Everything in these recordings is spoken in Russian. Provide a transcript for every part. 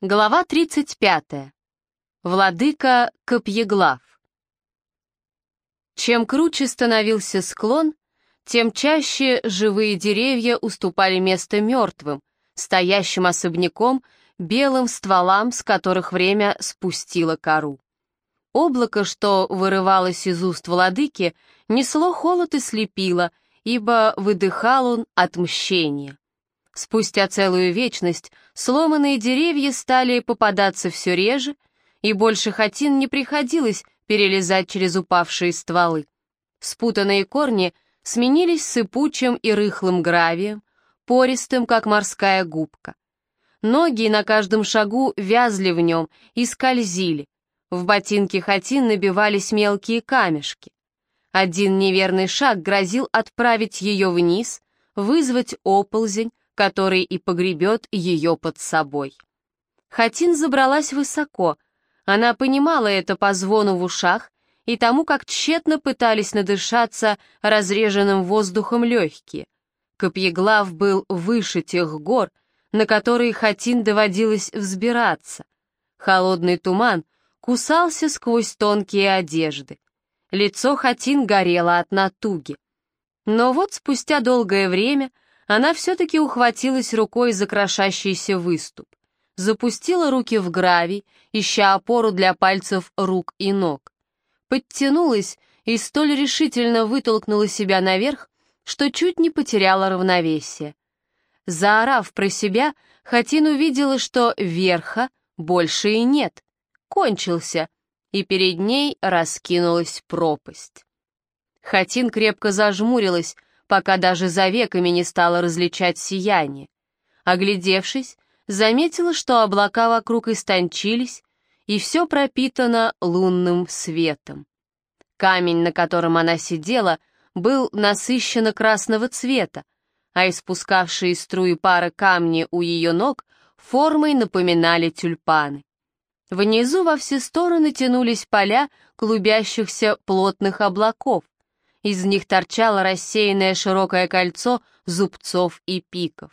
Глава 35. Владыка Копьеглав. Чем круче становился склон, тем чаще живые деревья уступали место мертвым, стоящим особняком, белым стволам, с которых время спустило кору. Облако, что вырывалось из уст владыки, несло холод и слепило, ибо выдыхал он от мщения. Спустя целую вечность сломанные деревья стали попадаться все реже, и больше хатин не приходилось перелезать через упавшие стволы. Спутанные корни сменились сыпучим и рыхлым гравием, пористым, как морская губка. Ноги на каждом шагу вязли в нем и скользили. В ботинки хатин набивались мелкие камешки. Один неверный шаг грозил отправить ее вниз, вызвать оползень, который и погребет ее под собой. Хатин забралась высоко. Она понимала это по звону в ушах и тому, как тщетно пытались надышаться разреженным воздухом легкие. Копьеглав был выше тех гор, на которые Хатин доводилось взбираться. Холодный туман кусался сквозь тонкие одежды. Лицо Хатин горело от натуги. Но вот спустя долгое время — она все-таки ухватилась рукой за крошащийся выступ, запустила руки в гравий, ища опору для пальцев рук и ног. Подтянулась и столь решительно вытолкнула себя наверх, что чуть не потеряла равновесие. Заорав про себя, Хатин увидела, что верха больше и нет, кончился, и перед ней раскинулась пропасть. Хатин крепко зажмурилась, пока даже за веками не стала различать сияние. Оглядевшись, заметила, что облака вокруг истончились, и все пропитано лунным светом. Камень, на котором она сидела, был насыщенно красного цвета, а испускавшие струи пара камни у ее ног формой напоминали тюльпаны. Внизу во все стороны тянулись поля клубящихся плотных облаков, из них торчало рассеянное широкое кольцо зубцов и пиков.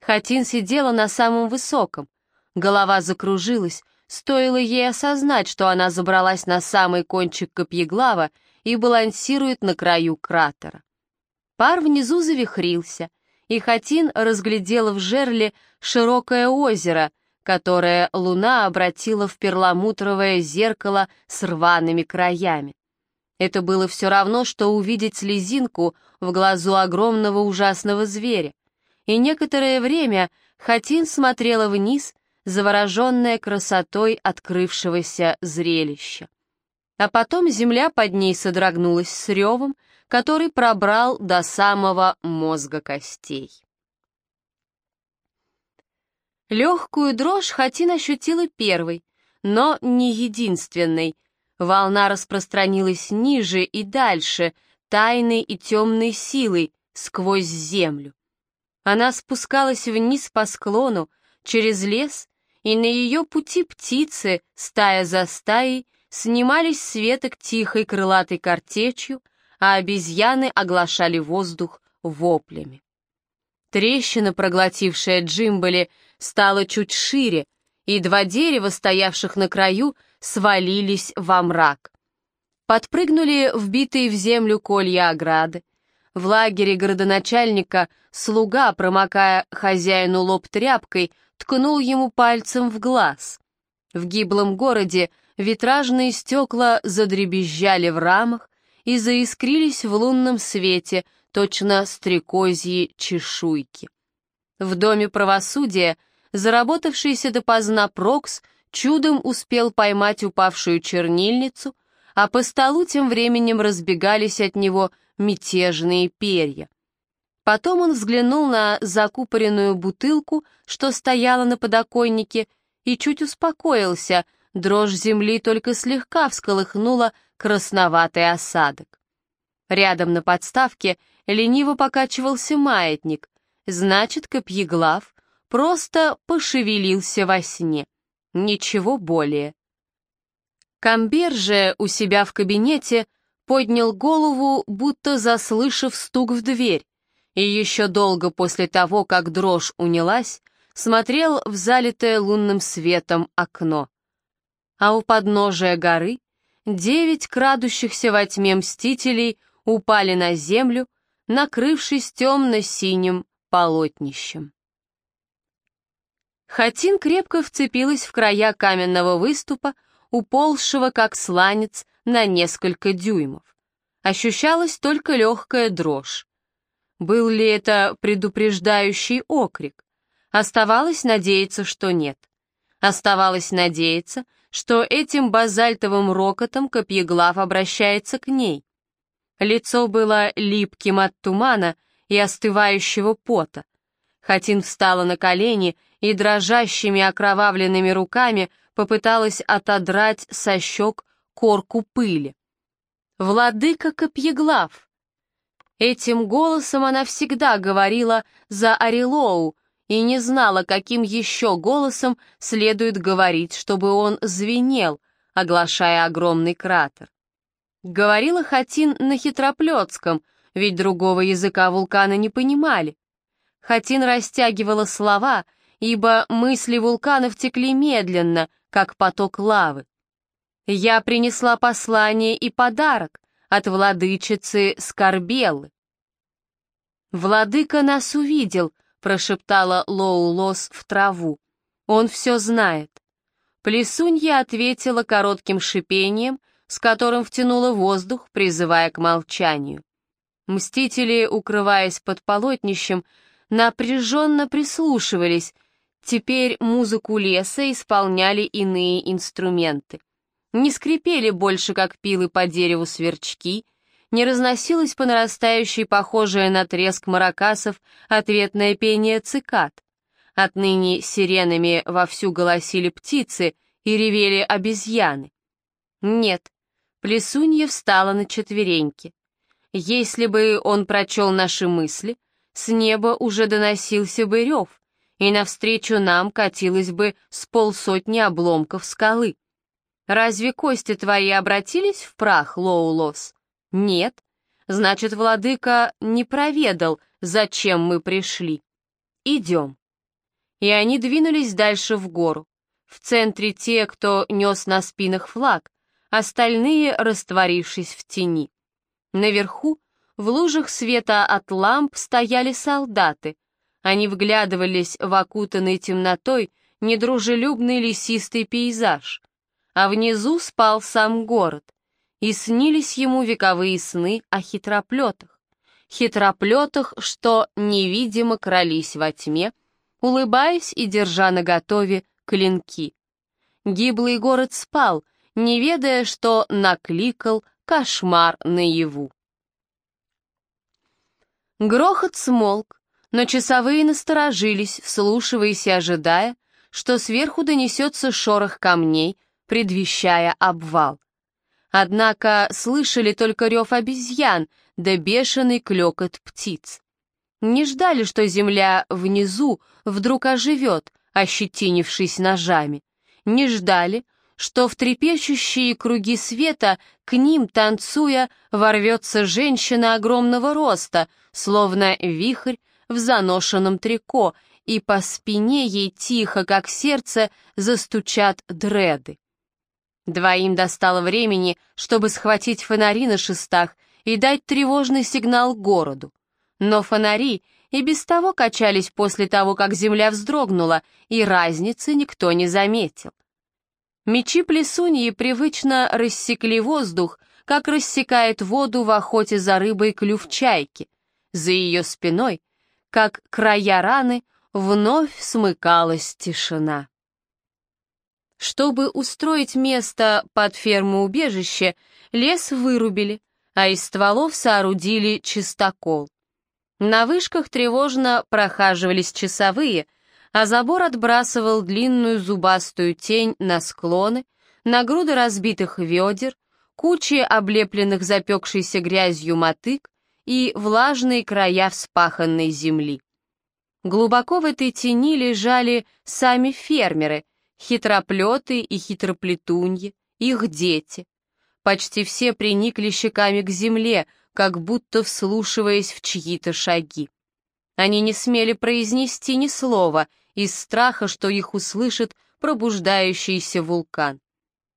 Хатин сидела на самом высоком. Голова закружилась, стоило ей осознать, что она забралась на самый кончик копьеглава и балансирует на краю кратера. Пар внизу завихрился, и Хатин разглядела в жерле широкое озеро, которое луна обратила в перламутровое зеркало с рваными краями. Это было все равно, что увидеть слезинку в глазу огромного ужасного зверя. И некоторое время Хатин смотрела вниз, завороженная красотой открывшегося зрелища. А потом земля под ней содрогнулась с ревом, который пробрал до самого мозга костей. Легкую дрожь Хатин ощутила первой, но не единственной, Волна распространилась ниже и дальше, тайной и темной силой, сквозь землю. Она спускалась вниз по склону, через лес, и на ее пути птицы, стая за стаей, снимались с веток тихой крылатой картечью, а обезьяны оглашали воздух воплями. Трещина, проглотившая Джимбали, стала чуть шире, и два дерева, стоявших на краю, свалились во мрак. Подпрыгнули вбитые в землю колья ограды. В лагере городоначальника слуга, промокая хозяину лоб тряпкой, ткнул ему пальцем в глаз. В гиблом городе витражные стекла задребезжали в рамах и заискрились в лунном свете, точно стрекозьи чешуйки. В доме правосудия заработавшийся допоздна Прокс чудом успел поймать упавшую чернильницу, а по столу тем временем разбегались от него мятежные перья. Потом он взглянул на закупоренную бутылку, что стояла на подоконнике, и чуть успокоился, дрожь земли только слегка всколыхнула красноватый осадок. Рядом на подставке лениво покачивался маятник, значит, Копьеглав просто пошевелился во сне. Ничего более. Камбер же у себя в кабинете поднял голову, будто заслышав стук в дверь, и еще долго после того, как дрожь унялась, смотрел в залитое лунным светом окно. А у подножия горы девять крадущихся во тьме мстителей упали на землю, накрывшись темно-синим полотнищем. Хатин крепко вцепилась в края каменного выступа, уползшего как сланец на несколько дюймов. Ощущалась только легкая дрожь. Был ли это предупреждающий окрик? Оставалось надеяться, что нет. Оставалось надеяться, что этим базальтовым рокотом Копьеглав обращается к ней. Лицо было липким от тумана и остывающего пота. Хатин встала на колени и дрожащими окровавленными руками попыталась отодрать со щек корку пыли. «Владыка Копьеглав!» Этим голосом она всегда говорила за Орелоу, и не знала, каким еще голосом следует говорить, чтобы он звенел, оглашая огромный кратер. Говорила Хатин на хитроплетском, ведь другого языка вулкана не понимали. Хатин растягивала слова, ибо мысли вулканов текли медленно, как поток лавы. «Я принесла послание и подарок от владычицы Скорбелы». «Владыка нас увидел», прошептала Лоу-Лос в траву. «Он все знает». Плесунья ответила коротким шипением, с которым втянула воздух, призывая к молчанию. Мстители, укрываясь под полотнищем, напряженно прислушивались. Теперь музыку леса исполняли иные инструменты. Не скрипели больше, как пилы по дереву сверчки, не разносилось по нарастающей, похожее на треск маракасов, ответное пение цикад. Отныне сиренами вовсю голосили птицы и ревели обезьяны. Нет, Плесунья встала на четвереньки. Если бы он прочел наши мысли, с неба уже доносился бы рев, и навстречу нам катилось бы с полсотни обломков скалы. Разве кости твои обратились в прах, Лоулос? Нет. Значит, владыка не проведал, зачем мы пришли. Идем. И они двинулись дальше в гору. В центре те, кто нес на спинах флаг, остальные растворившись в тени. Наверху, в лужах света от ламп, стояли солдаты. Они вглядывались в окутанный темнотой недружелюбный лесистый пейзаж. А внизу спал сам город и снились ему вековые сны о хитроплетах. Хитроплетах, что невидимо крались во тьме, улыбаясь и держа наготове клинки. Гиблый город спал, не ведая, что накликал кошмар наяву. Грохот смолк, но часовые насторожились, вслушиваясь и ожидая, что сверху донесется шорох камней, предвещая обвал. Однако слышали только рев обезьян, да бешеный клекот птиц. Не ждали, что земля внизу вдруг оживет, ощетинившись ножами. Не ждали, что в трепещущие круги света к ним, танцуя, ворвется женщина огромного роста, словно вихрь в заношенном трико, и по спине ей тихо, как сердце, застучат дреды. Двоим достало времени, чтобы схватить фонари на шестах и дать тревожный сигнал городу. Но фонари и без того качались после того, как земля вздрогнула, и разницы никто не заметил. Мечи плесуньи привычно рассекли воздух, как рассекает воду в охоте за рыбой клюв чайки. За ее спиной, как края раны, вновь смыкалась тишина. Чтобы устроить место под ферму-убежище, лес вырубили, а из стволов соорудили чистокол. На вышках тревожно прохаживались часовые, а забор отбрасывал длинную зубастую тень на склоны, на груды разбитых ведер, кучи облепленных запекшейся грязью мотык и влажные края вспаханной земли. Глубоко в этой тени лежали сами фермеры, хитроплеты и хитроплетуньи, их дети. Почти все приникли щеками к земле, как будто вслушиваясь в чьи-то шаги. Они не смели произнести ни слова, из страха, что их услышит пробуждающийся вулкан.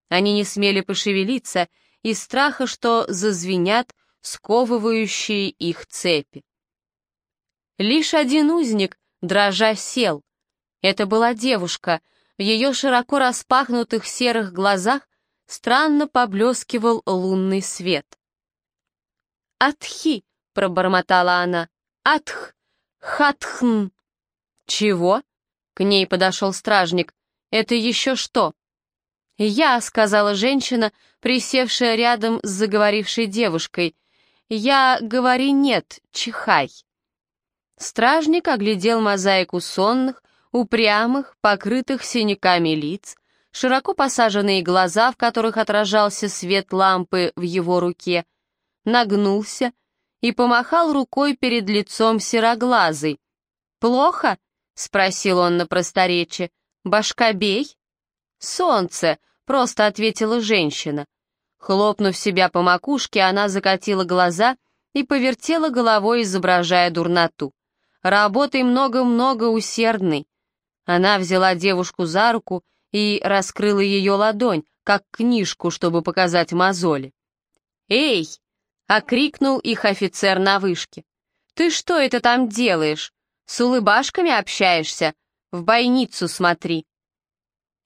Они не смели пошевелиться из страха, что зазвенят сковывающие их цепи. Лишь один узник, дрожа, сел. Это была девушка. В ее широко распахнутых серых глазах странно поблескивал лунный свет. «Атхи!» — пробормотала она. «Атх! Хатхн!» «Чего?» — к ней подошел стражник. «Это еще что?» «Я», — сказала женщина, присевшая рядом с заговорившей девушкой. «Я, говори нет, чихай». Стражник оглядел мозаику сонных, упрямых, покрытых синяками лиц, широко посаженные глаза, в которых отражался свет лампы в его руке, нагнулся и помахал рукой перед лицом сероглазой. «Плохо?» — спросил он на просторечие. «Башка бей?» «Солнце», — просто ответила женщина. Хлопнув себя по макушке, она закатила глаза и повертела головой, изображая дурноту. «Работай много-много усердный». Она взяла девушку за руку и раскрыла ее ладонь, как книжку, чтобы показать мозоли. «Эй!» — окрикнул их офицер на вышке. «Ты что это там делаешь? С улыбашками общаешься? В бойницу смотри!»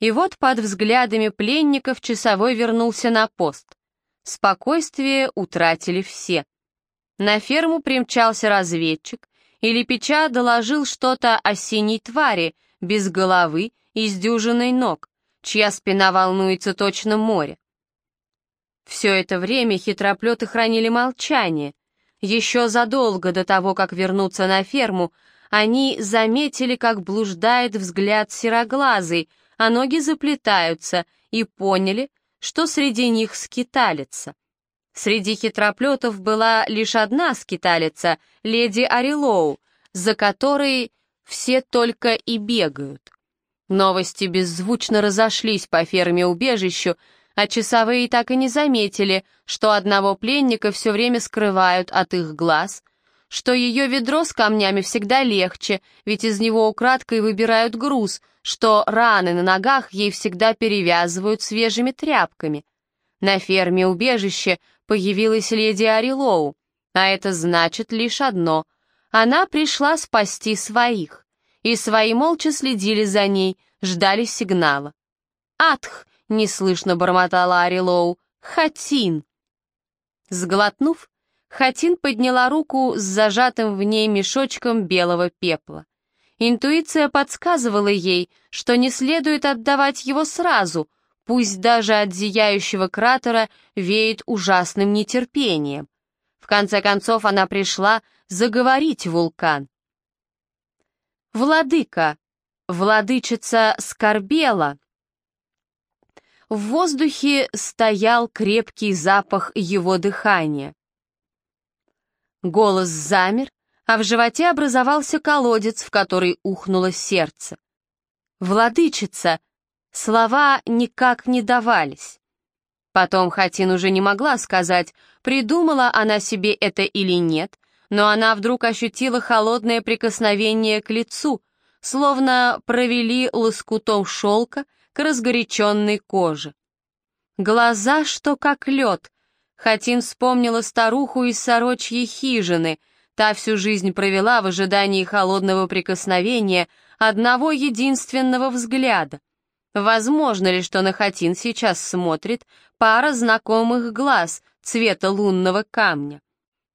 И вот под взглядами пленников часовой вернулся на пост. Спокойствие утратили все. На ферму примчался разведчик, и Лепеча доложил что-то о синей твари, без головы и с дюжиной ног, чья спина волнуется точно море. Все это время хитроплеты хранили молчание. Еще задолго до того, как вернуться на ферму, они заметили, как блуждает взгляд сероглазый, а ноги заплетаются, и поняли, что среди них скиталица. Среди хитроплетов была лишь одна скиталица, леди Арилоу, за которой все только и бегают. Новости беззвучно разошлись по ферме-убежищу, а часовые так и не заметили, что одного пленника все время скрывают от их глаз, что ее ведро с камнями всегда легче, ведь из него украдкой выбирают груз, что раны на ногах ей всегда перевязывают свежими тряпками. На ферме убежище появилась леди Арилоу, а это значит лишь одно — она пришла спасти своих, и свои молча следили за ней, ждали сигнала. «Атх!» — неслышно бормотала Арилоу. «Хатин!» Сглотнув, Хатин подняла руку с зажатым в ней мешочком белого пепла. Интуиция подсказывала ей, что не следует отдавать его сразу, пусть даже от зияющего кратера веет ужасным нетерпением. В конце концов она пришла заговорить вулкан. «Владыка, владычица скорбела!» В воздухе стоял крепкий запах его дыхания. Голос замер, а в животе образовался колодец, в который ухнуло сердце. «Владычица!» Слова никак не давались. Потом Хатин уже не могла сказать, придумала она себе это или нет, но она вдруг ощутила холодное прикосновение к лицу, словно провели лоскутом шелка к разгоряченной коже. Глаза, что как лед. Хатин вспомнила старуху из сорочьей хижины — Та всю жизнь провела в ожидании холодного прикосновения, одного единственного взгляда. Возможно ли, что на Хатин сейчас смотрит пара знакомых глаз цвета лунного камня?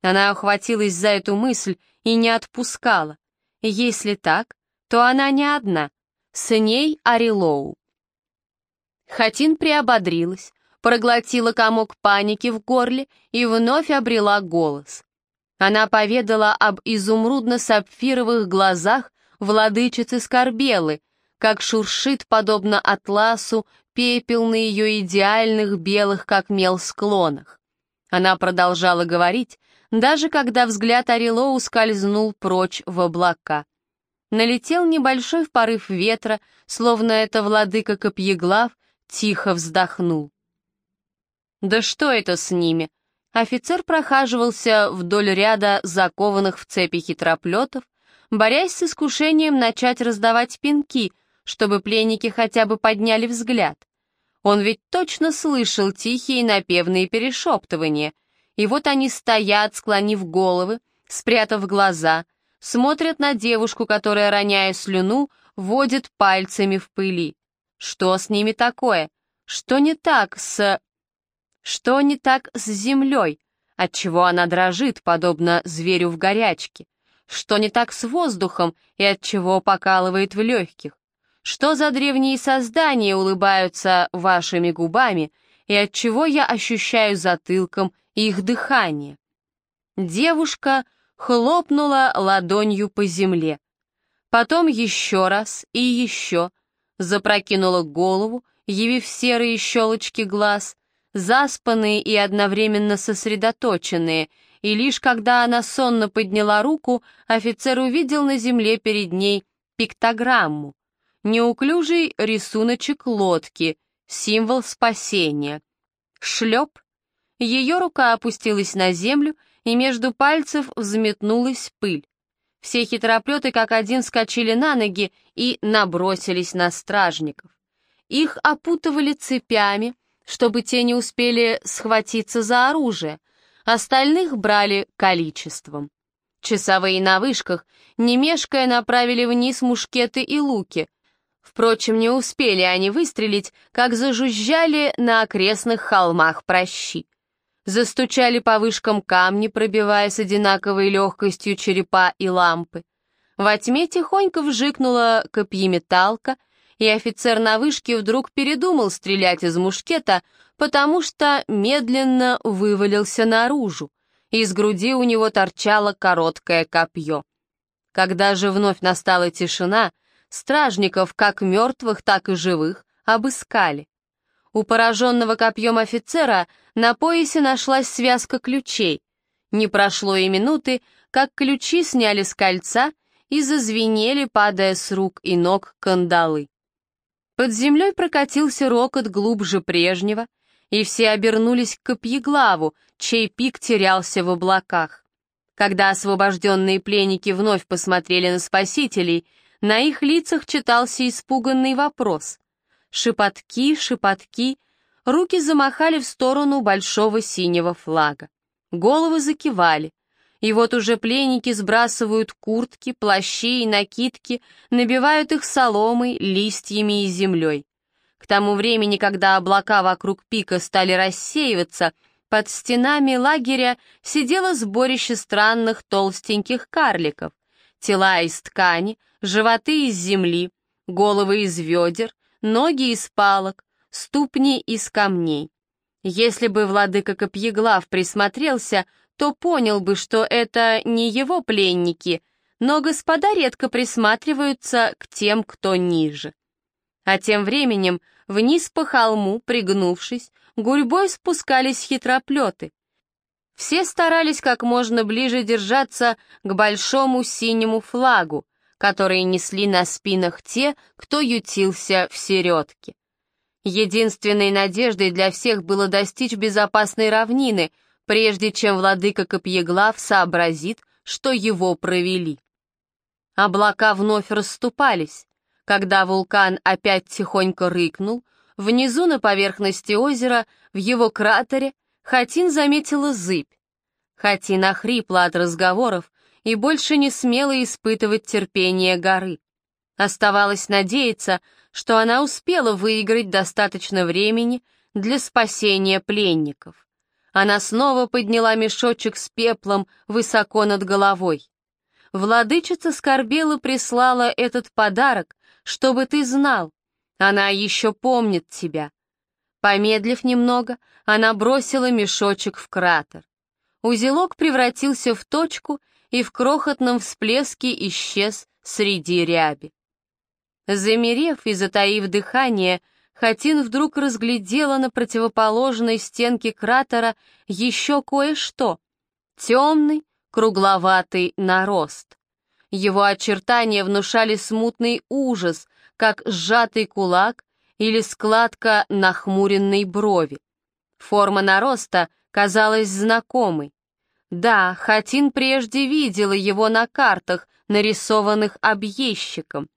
Она охватилась за эту мысль и не отпускала. Если так, то она не одна. С ней Арилоу. Хатин приободрилась, проглотила комок паники в горле и вновь обрела голос. Она поведала об изумрудно-сапфировых глазах владычицы Скорбелы, как шуршит, подобно атласу, пепел на ее идеальных белых, как мел, склонах. Она продолжала говорить, даже когда взгляд Орелоу скользнул прочь в облака. Налетел небольшой порыв ветра, словно это владыка Копьеглав тихо вздохнул. «Да что это с ними?» Офицер прохаживался вдоль ряда закованных в цепи хитроплетов, борясь с искушением начать раздавать пинки, чтобы пленники хотя бы подняли взгляд. Он ведь точно слышал тихие напевные перешептывания, и вот они стоят, склонив головы, спрятав глаза, смотрят на девушку, которая, роняя слюну, водит пальцами в пыли. Что с ними такое? Что не так с... Что не так с землей? Отчего она дрожит, подобно зверю в горячке? Что не так с воздухом и отчего покалывает в легких? Что за древние создания улыбаются вашими губами и отчего я ощущаю затылком их дыхание? Девушка хлопнула ладонью по земле. Потом еще раз и еще, запрокинула голову, явив серые щелочки глаз, заспанные и одновременно сосредоточенные, и лишь когда она сонно подняла руку, офицер увидел на земле перед ней пиктограмму. Неуклюжий рисуночек лодки, символ спасения. Шлеп. Ее рука опустилась на землю, и между пальцев взметнулась пыль. Все хитроплеты как один скочили на ноги и набросились на стражников. Их опутывали цепями, чтобы те не успели схватиться за оружие, остальных брали количеством. Часовые на вышках, не мешкая, направили вниз мушкеты и луки. Впрочем, не успели они выстрелить, как зажужжали на окрестных холмах прощи. Застучали по вышкам камни, пробивая с одинаковой легкостью черепа и лампы. Во тьме тихонько вжикнула копьеметалка, и офицер на вышке вдруг передумал стрелять из мушкета, потому что медленно вывалился наружу. Из груди у него торчало короткое копье. Когда же вновь настала тишина, стражников, как мертвых, так и живых, обыскали. У пораженного копьем офицера на поясе нашлась связка ключей. Не прошло и минуты, как ключи сняли с кольца и зазвенели, падая с рук и ног кандалы. Под землей прокатился рокот глубже прежнего, и все обернулись к Копьеглаву, чей пик терялся в облаках. Когда освобожденные пленники вновь посмотрели на спасителей, на их лицах читался испуганный вопрос. Шепотки, шепотки, руки замахали в сторону большого синего флага. Головы закивали. И вот уже пленники сбрасывают куртки, плащи и накидки, набивают их соломой, листьями и землей. К тому времени, когда облака вокруг пика стали рассеиваться, под стенами лагеря сидело сборище странных толстеньких карликов. Тела из ткани, животы из земли, головы из ведер, ноги из палок, ступни из камней. Если бы владыка Копьеглав присмотрелся, то понял бы, что это не его пленники, но господа редко присматриваются к тем, кто ниже. А тем временем вниз по холму, пригнувшись, гурьбой спускались хитроплеты. Все старались как можно ближе держаться к большому синему флагу, который несли на спинах те, кто ютился в середке. Единственной надеждой для всех было достичь безопасной равнины — прежде чем владыка Копьеглав сообразит, что его провели. Облака вновь расступались. Когда вулкан опять тихонько рыкнул, внизу на поверхности озера, в его кратере, Хатин заметила зыбь. Хатин охрипла от разговоров и больше не смела испытывать терпение горы. Оставалось надеяться, что она успела выиграть достаточно времени для спасения пленников. Она снова подняла мешочек с пеплом высоко над головой. Владычица скорбела прислала этот подарок, чтобы ты знал. Она еще помнит тебя. Помедлив немного, она бросила мешочек в кратер. Узелок превратился в точку и в крохотном всплеске исчез среди ряби. Замерев и затаив дыхание, Хатин вдруг разглядела на противоположной стенке кратера еще кое-что. Темный, кругловатый нарост. Его очертания внушали смутный ужас, как сжатый кулак или складка нахмуренной брови. Форма нароста казалась знакомой. Да, Хатин прежде видела его на картах, нарисованных объездчиком.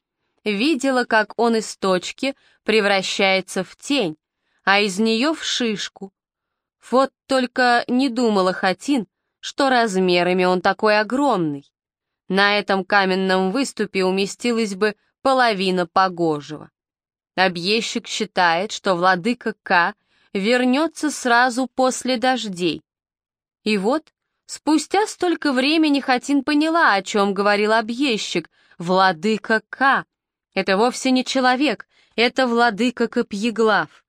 Видела, как он из точки превращается в тень, а из нее в шишку. Вот только не думала Хатин, что размерами он такой огромный. На этом каменном выступе уместилась бы половина погожего. Объездчик считает, что владыка К вернется сразу после дождей. И вот, спустя столько времени Хатин поняла, о чем говорил объездчик, владыка К. Это вовсе не человек, это владыка Копьеглав.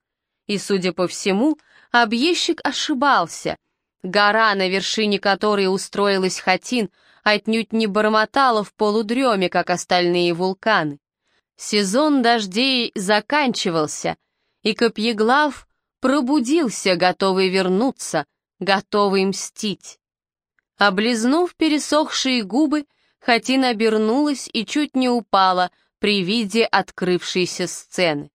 И, судя по всему, объездчик ошибался. Гора, на вершине которой устроилась Хатин, отнюдь не бормотала в полудреме, как остальные вулканы. Сезон дождей заканчивался, и Копьеглав пробудился, готовый вернуться, готовый мстить. Облизнув пересохшие губы, Хатин обернулась и чуть не упала при виде открывшейся сцены.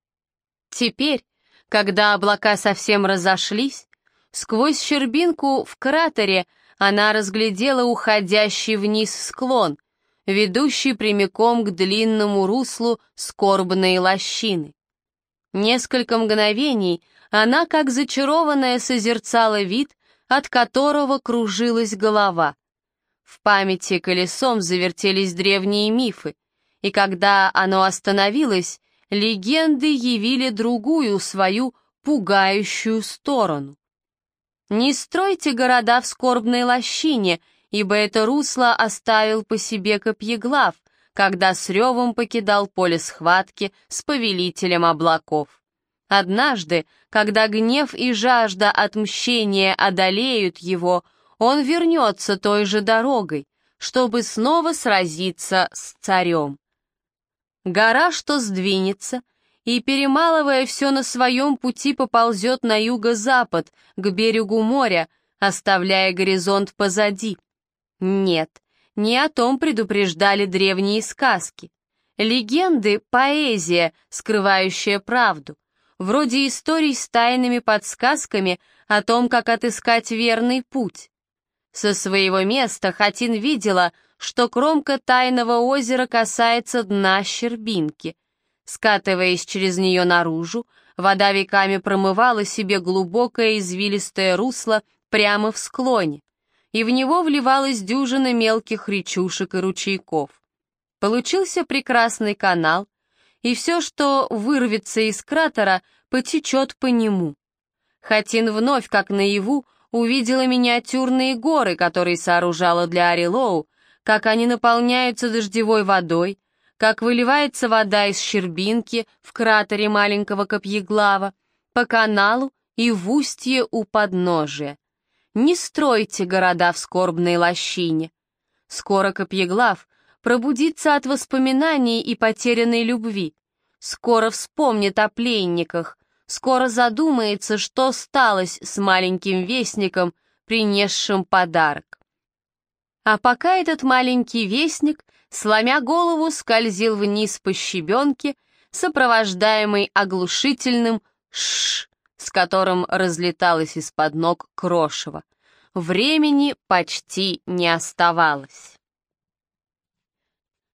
Теперь, когда облака совсем разошлись, сквозь щербинку в кратере она разглядела уходящий вниз склон, ведущий прямиком к длинному руслу скорбной лощины. Несколько мгновений она, как зачарованная, созерцала вид, от которого кружилась голова. В памяти колесом завертелись древние мифы, и когда оно остановилось, легенды явили другую свою пугающую сторону. Не стройте города в скорбной лощине, ибо это русло оставил по себе Копьеглав, когда с ревом покидал поле схватки с повелителем облаков. Однажды, когда гнев и жажда отмщения одолеют его, он вернется той же дорогой, чтобы снова сразиться с царем. Гора, что сдвинется, и, перемалывая все на своем пути, поползет на юго-запад, к берегу моря, оставляя горизонт позади. Нет, не о том предупреждали древние сказки. Легенды — поэзия, скрывающая правду, вроде историй с тайными подсказками о том, как отыскать верный путь. Со своего места Хатин видела, что кромка тайного озера касается дна щербинки — Скатываясь через нее наружу, вода веками промывала себе глубокое извилистое русло прямо в склоне, и в него вливалась дюжина мелких речушек и ручейков. Получился прекрасный канал, и все, что вырвется из кратера, потечет по нему. Хатин вновь, как наяву, увидела миниатюрные горы, которые сооружала для Арилоу, как они наполняются дождевой водой, как выливается вода из щербинки в кратере маленького копьеглава, по каналу и в устье у подножия. Не стройте города в скорбной лощине. Скоро копьеглав пробудится от воспоминаний и потерянной любви, скоро вспомнит о пленниках, скоро задумается, что сталось с маленьким вестником, принесшим подарок. А пока этот маленький вестник сломя голову, скользил вниз по щебенке, сопровождаемый оглушительным «шш», с которым разлеталось из-под ног крошево. Времени почти не оставалось.